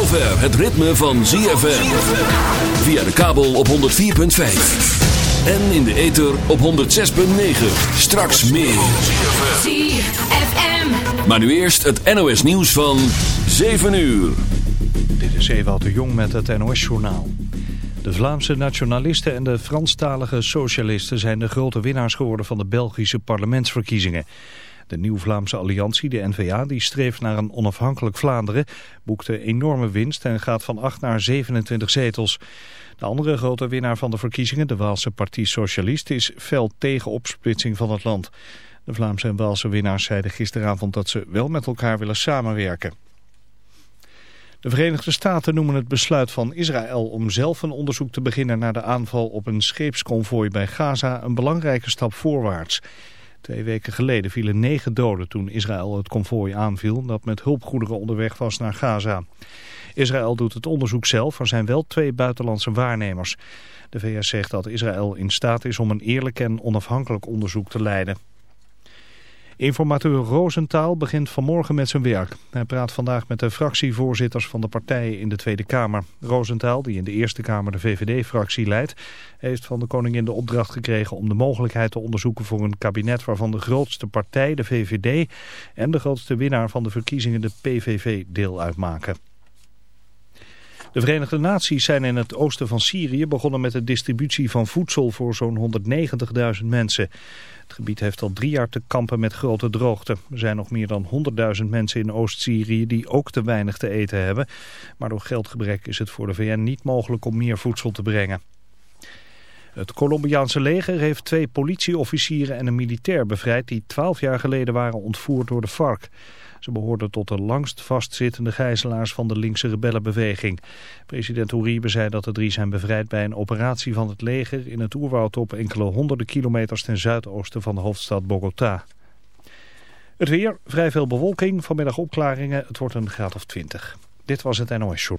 zover het ritme van ZFM. Via de kabel op 104.5. En in de ether op 106.9. Straks meer. ZFM. Maar nu eerst het NOS nieuws van 7 uur. Dit is Ewout de Jong met het NOS-journaal. De Vlaamse nationalisten en de Franstalige socialisten zijn de grote winnaars geworden van de Belgische parlementsverkiezingen. De Nieuw-Vlaamse Alliantie, de N-VA, die streeft naar een onafhankelijk Vlaanderen, boekte enorme winst en gaat van 8 naar 27 zetels. De andere grote winnaar van de verkiezingen, de Waalse Partij Socialist, is fel tegen opsplitsing van het land. De Vlaamse en Waalse winnaars zeiden gisteravond dat ze wel met elkaar willen samenwerken. De Verenigde Staten noemen het besluit van Israël om zelf een onderzoek te beginnen naar de aanval op een scheepsconvooi bij Gaza een belangrijke stap voorwaarts. Twee weken geleden vielen negen doden toen Israël het konvooi aanviel dat met hulpgoederen onderweg was naar Gaza. Israël doet het onderzoek zelf, er zijn wel twee buitenlandse waarnemers. De VS zegt dat Israël in staat is om een eerlijk en onafhankelijk onderzoek te leiden. Informateur Roosentaal begint vanmorgen met zijn werk. Hij praat vandaag met de fractievoorzitters van de partijen in de Tweede Kamer. Roosentaal, die in de Eerste Kamer de VVD-fractie leidt, heeft van de koningin de opdracht gekregen om de mogelijkheid te onderzoeken voor een kabinet waarvan de grootste partij, de VVD, en de grootste winnaar van de verkiezingen, de PVV, deel uitmaken. De Verenigde Naties zijn in het oosten van Syrië begonnen met de distributie van voedsel voor zo'n 190.000 mensen. Het gebied heeft al drie jaar te kampen met grote droogte. Er zijn nog meer dan 100.000 mensen in Oost-Syrië die ook te weinig te eten hebben. Maar door geldgebrek is het voor de VN niet mogelijk om meer voedsel te brengen. Het Colombiaanse leger heeft twee politieofficieren en een militair bevrijd die 12 jaar geleden waren ontvoerd door de FARC. Ze behoorden tot de langst vastzittende gijzelaars van de linkse rebellenbeweging. President Uribe zei dat de drie zijn bevrijd bij een operatie van het leger in het oerwoud op enkele honderden kilometers ten zuidoosten van de hoofdstad Bogota. Het weer, vrij veel bewolking, vanmiddag opklaringen, het wordt een graad of 20. Dit was het NOS Show.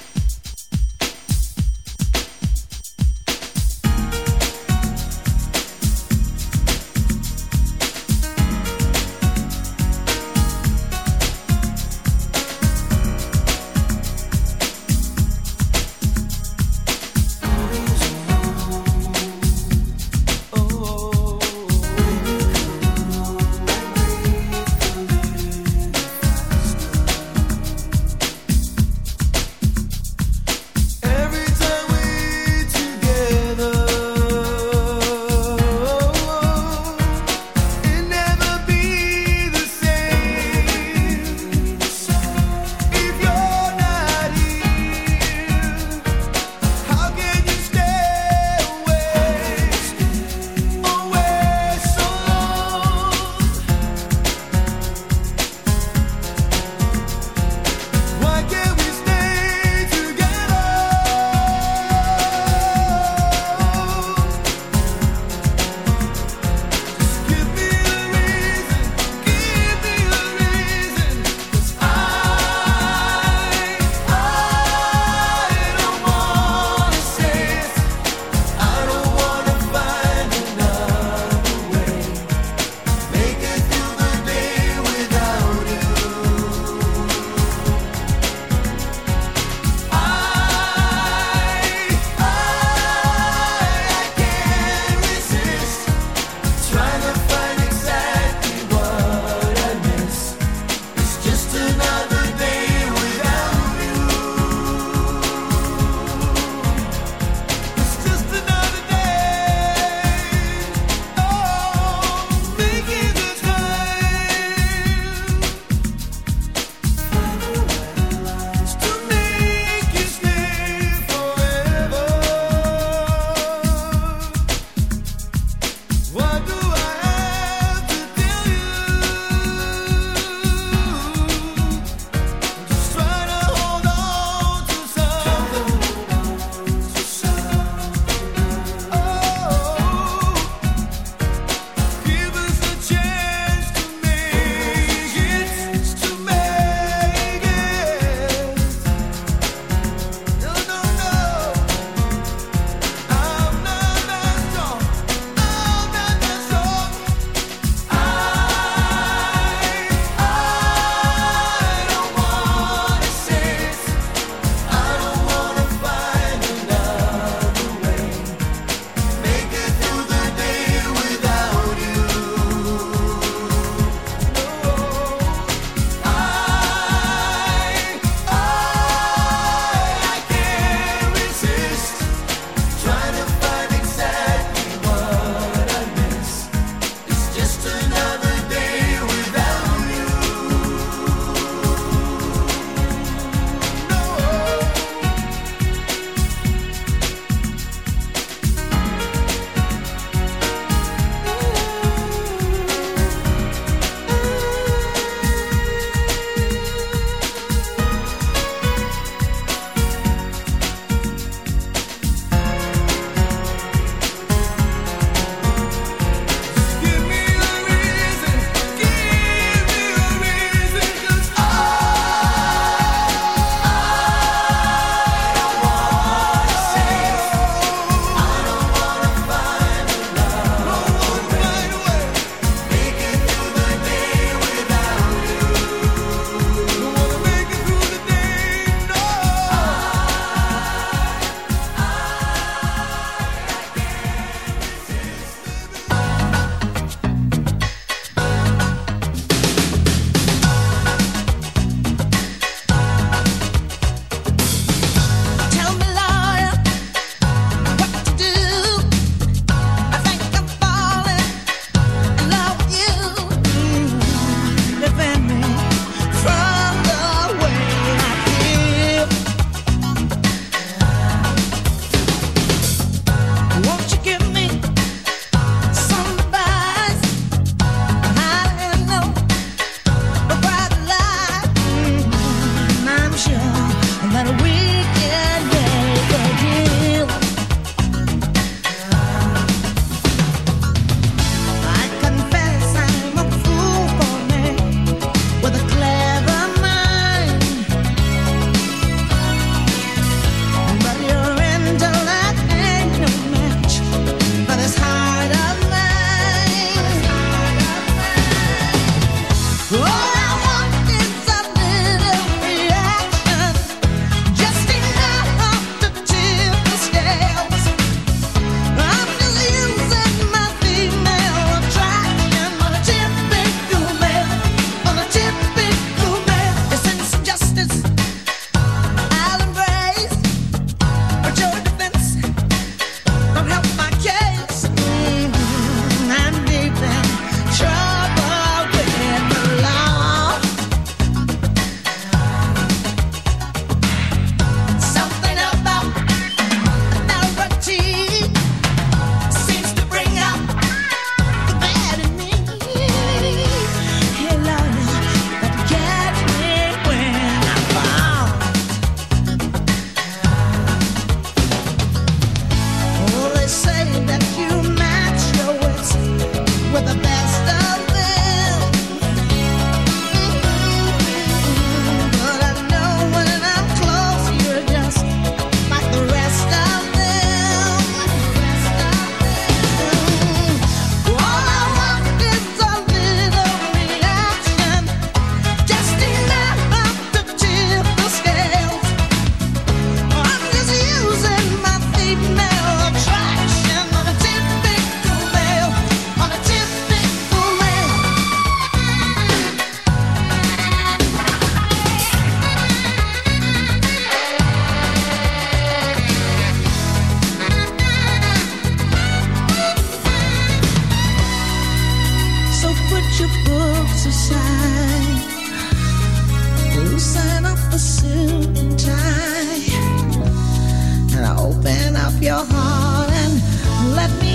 Your heart and let me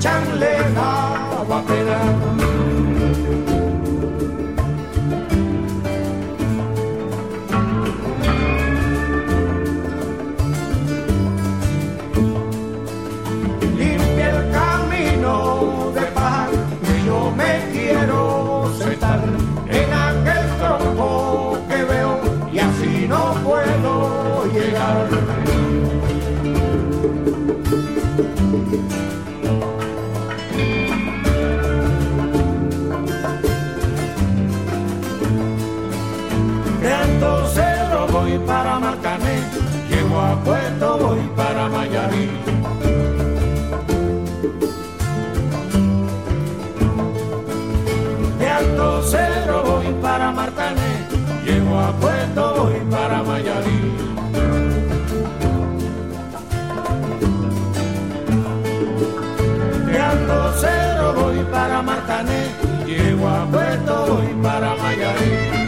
强烈 para Marcané, llego a Puerto, voy para Mayarí. De Alto Cerro voy para Marcané, llego a Puerto, voy para Mayarí. De Alto Cerro voy para Marcané, llego a Puerto, voy para Mayarí.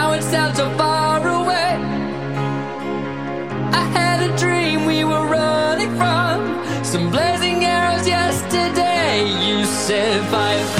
now it sounds so far away. I had a dream we were running from some blazing arrows yesterday. You said fire.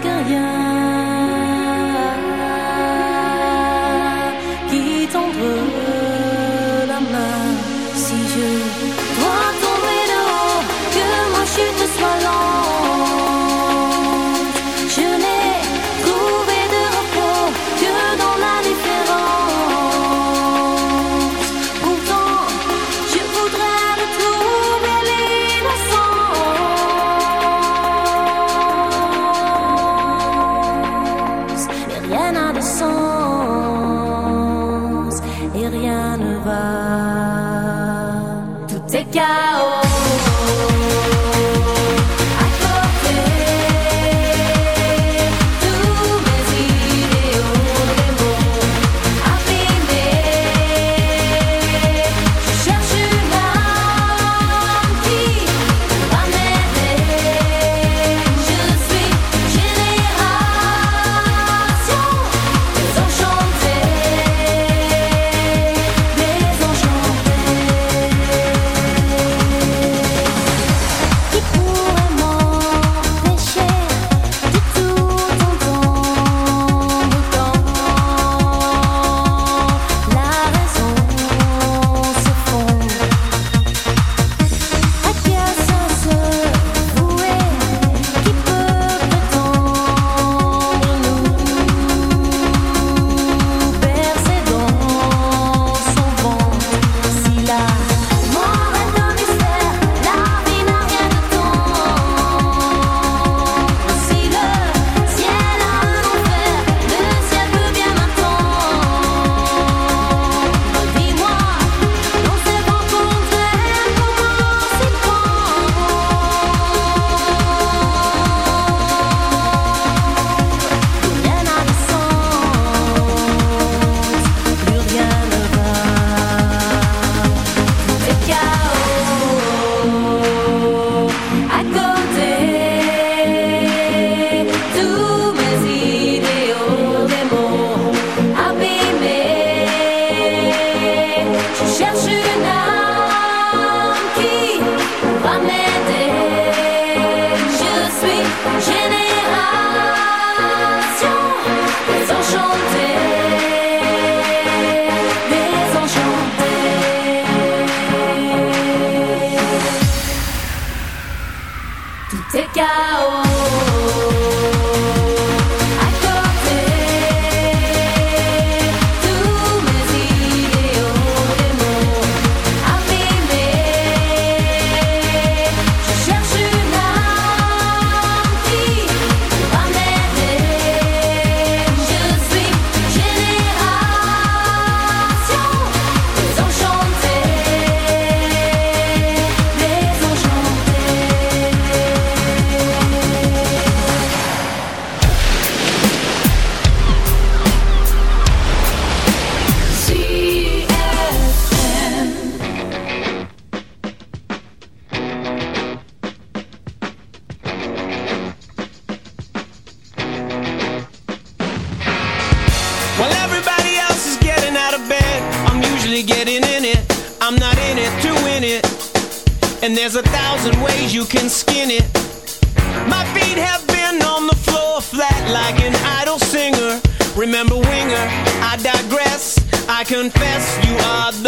高压。like an idol singer. Remember, winger, I digress. I confess, you are the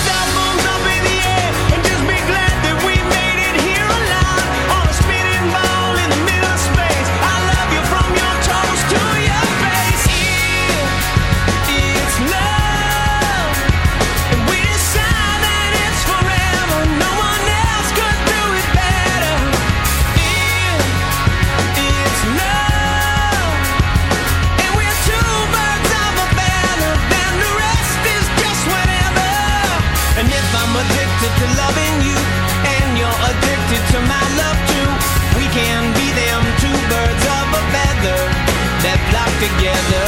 together.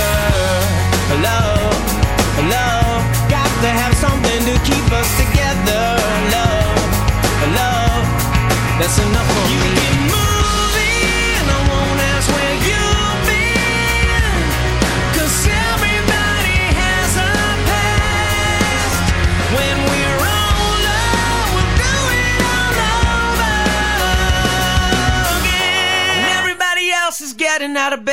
love, love, Got to have something to keep us together. Love, love, That's enough for you me. Moving, I won't ask where you've everybody has a past. When we're we'll do it all over again. Everybody else is getting out of bed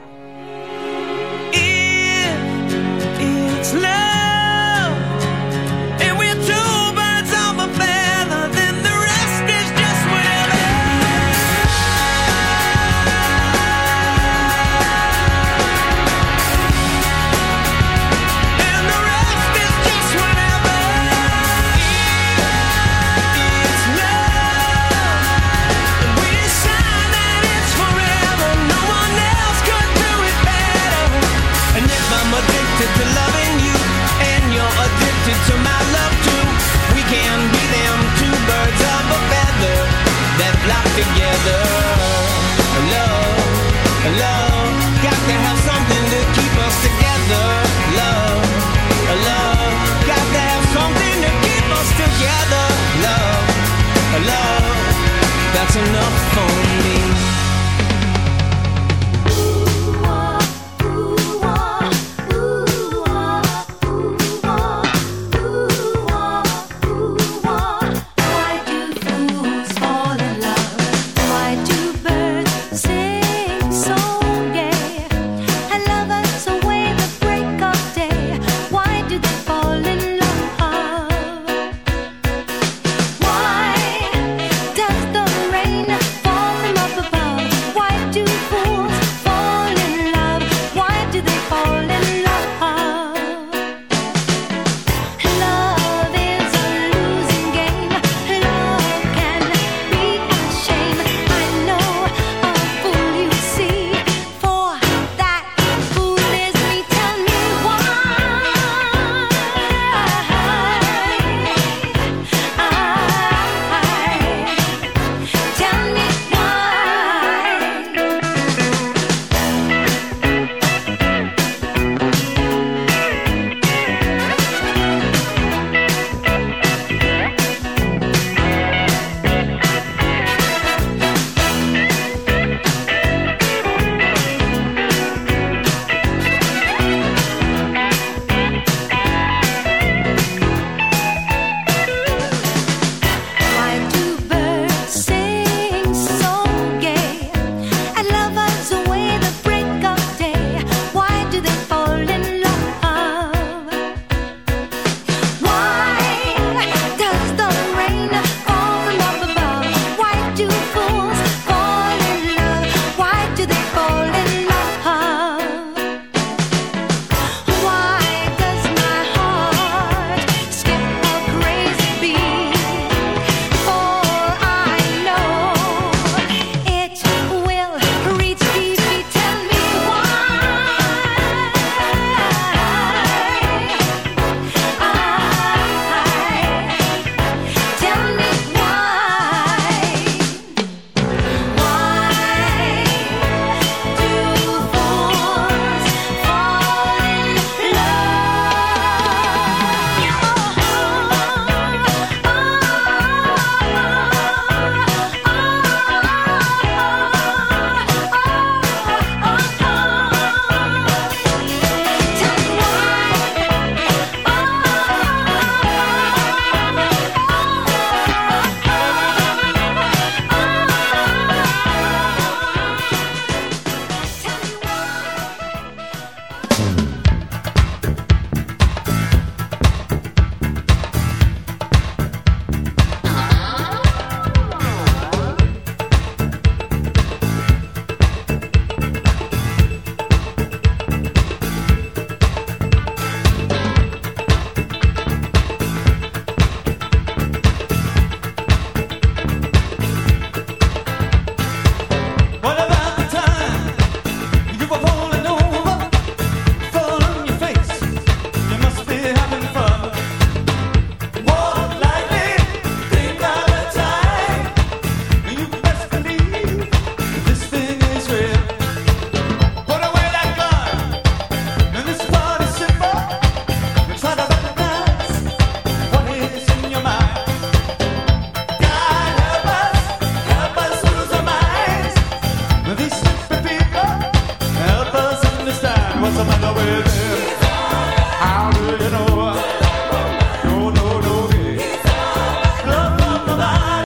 enough.